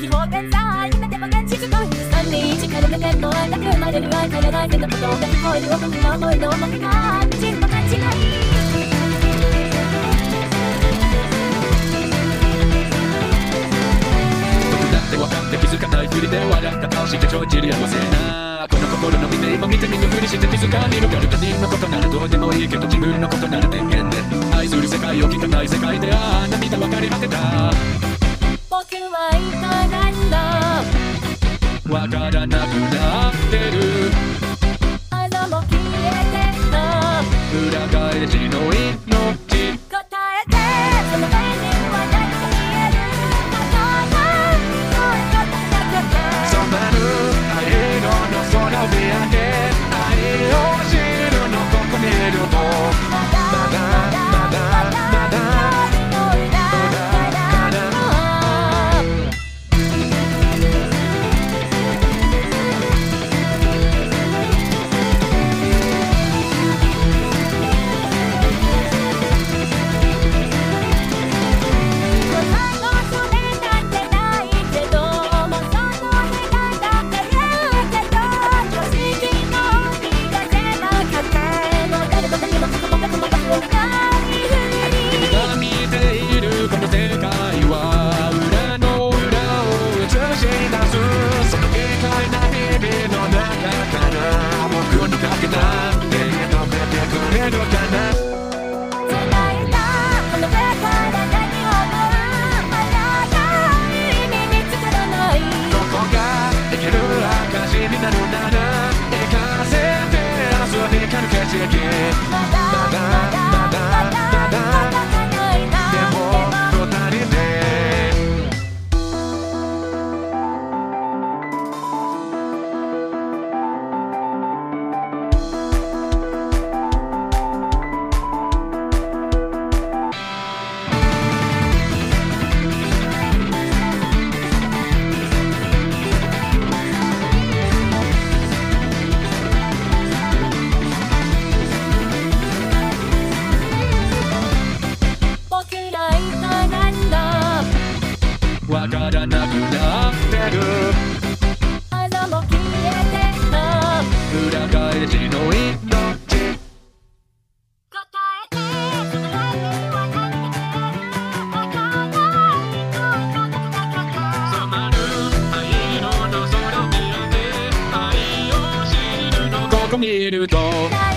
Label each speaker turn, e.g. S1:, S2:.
S1: 気方便さ今でも感じると3年一から無限のなく生まれる愛からないけどことが聞こえる僕の思いの重みが自分も感じない
S2: 僕だって分かって気づかないふりで笑った顔してちょいちり合わせなこの心の目今見て見ぬふりして気づかにるから他人のことならどうでもいいけど自分のことなら天元で愛する世界を聞かない世界でああ涙分かり果てた。
S1: 僕は一体何だ？
S2: 分からなくなってる々のわからなくなってる。
S1: あのも消えて。た
S2: 裏返しの命
S1: 答えて。その愛